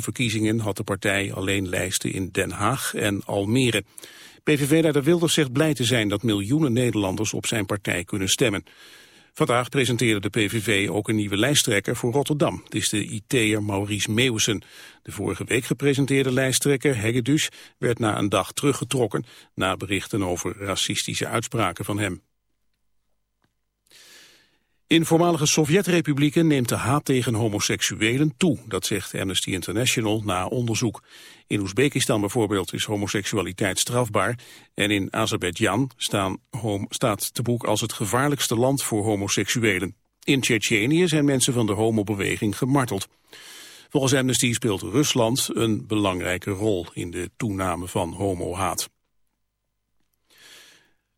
verkiezingen had de partij alleen lijsten in Den Haag en Almere. PVV-leider Wilders zegt blij te zijn dat miljoenen Nederlanders op zijn partij kunnen stemmen. Vandaag presenteerde de PVV ook een nieuwe lijsttrekker voor Rotterdam. Het is de IT'er Maurice Meeuwissen. De vorige week gepresenteerde lijsttrekker Heggedus werd na een dag teruggetrokken... na berichten over racistische uitspraken van hem. In voormalige Sovjet-republieken neemt de haat tegen homoseksuelen toe, dat zegt Amnesty International na onderzoek. In Oezbekistan bijvoorbeeld is homoseksualiteit strafbaar en in Azerbeidzjan staat te boek als het gevaarlijkste land voor homoseksuelen. In Tsjetsjenië zijn mensen van de homobeweging gemarteld. Volgens Amnesty speelt Rusland een belangrijke rol in de toename van homohaat.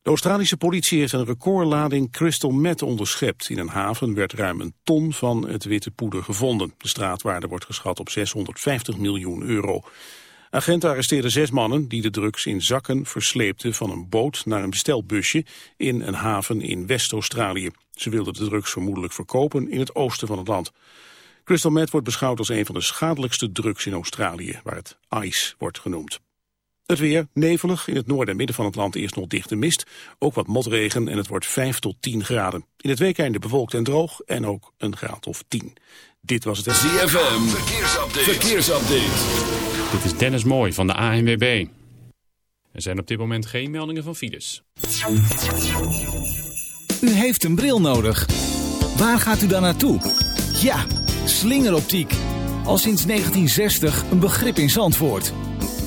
De Australische politie heeft een recordlading crystal meth onderschept. In een haven werd ruim een ton van het witte poeder gevonden. De straatwaarde wordt geschat op 650 miljoen euro. Agenten arresteerden zes mannen die de drugs in zakken versleepten van een boot naar een bestelbusje in een haven in West-Australië. Ze wilden de drugs vermoedelijk verkopen in het oosten van het land. Crystal meth wordt beschouwd als een van de schadelijkste drugs in Australië, waar het ice wordt genoemd. Het weer, nevelig, in het noorden en midden van het land eerst nog dichte mist. Ook wat motregen en het wordt 5 tot 10 graden. In het weekende bewolkt en droog en ook een graad of 10. Dit was het... ZFM, verkeersupdate. verkeersupdate. Dit is Dennis Mooi van de ANWB. Er zijn op dit moment geen meldingen van files. U heeft een bril nodig. Waar gaat u dan naartoe? Ja, slingeroptiek. Al sinds 1960 een begrip in Zandvoort.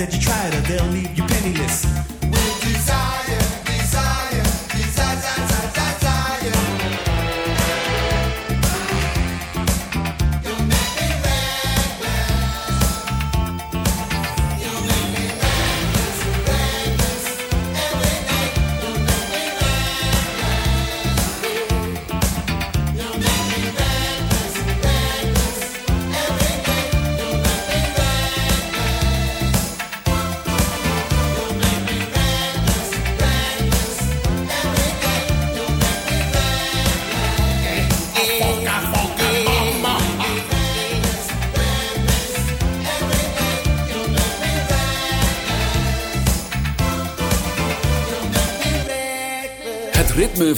that you try to, they'll leave you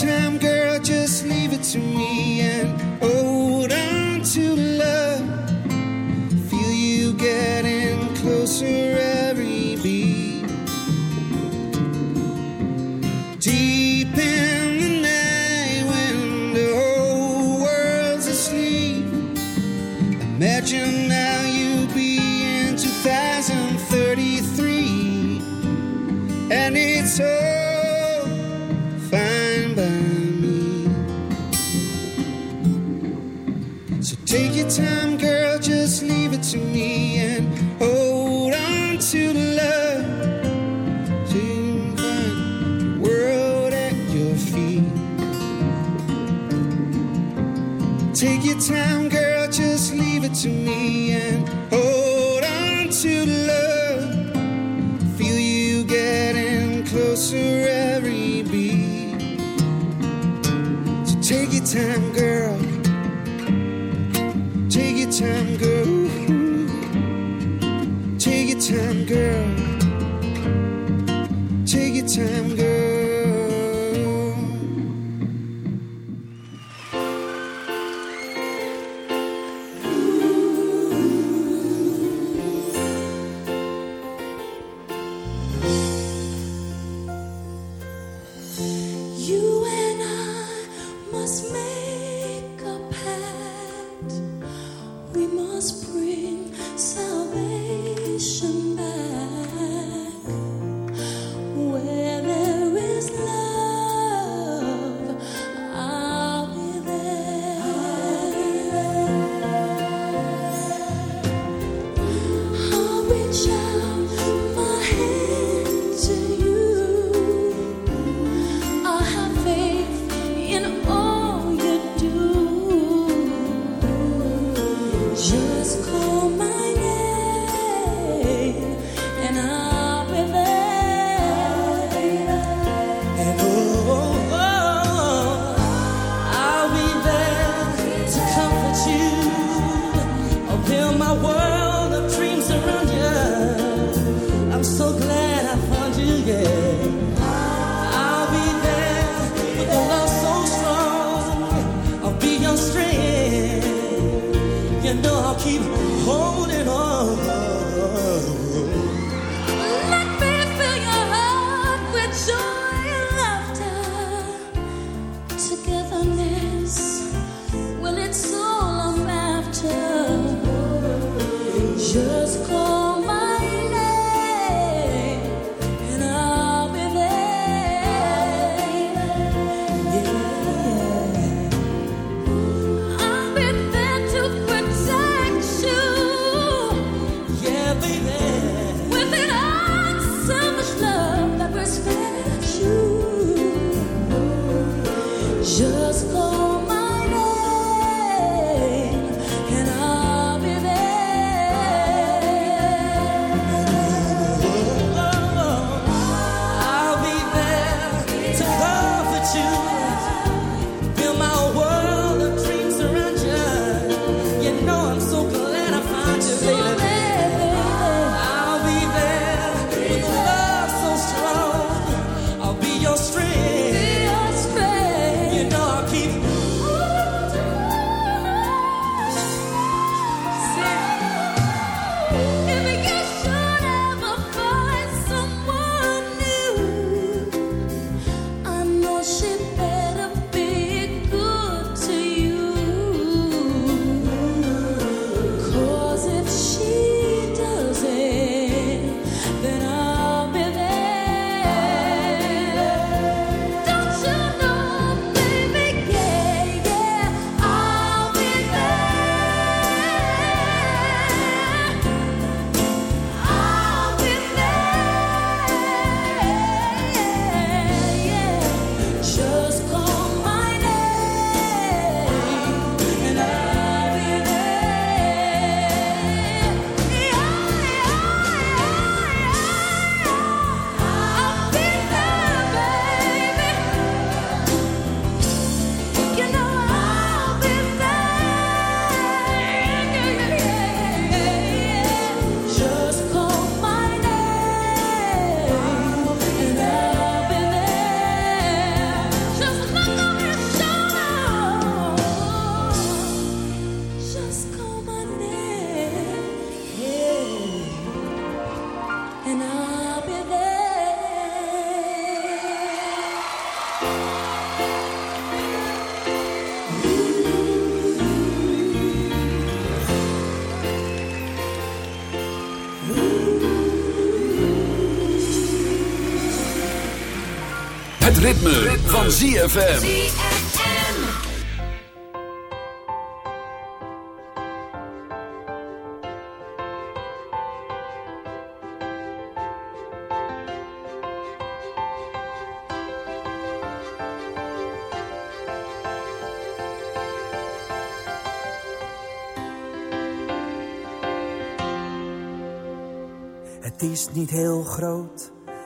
time girl. Het ritme, van ZFM. Het is niet heel groot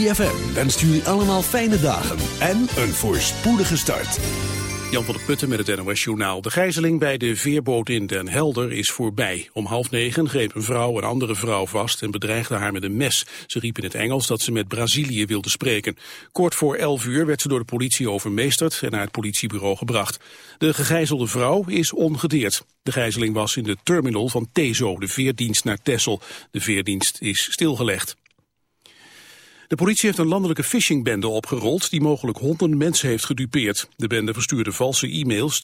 3FM wenst jullie allemaal fijne dagen en een voorspoedige start. Jan van der Putten met het NOS Journaal. De gijzeling bij de veerboot in Den Helder is voorbij. Om half negen greep een vrouw een andere vrouw vast en bedreigde haar met een mes. Ze riep in het Engels dat ze met Brazilië wilde spreken. Kort voor elf uur werd ze door de politie overmeesterd en naar het politiebureau gebracht. De gegijzelde vrouw is ongedeerd. De gijzeling was in de terminal van TESO, de veerdienst naar Tessel. De veerdienst is stilgelegd. De politie heeft een landelijke phishingbende opgerold die mogelijk honderden mensen heeft gedupeerd. De bende verstuurde valse e-mails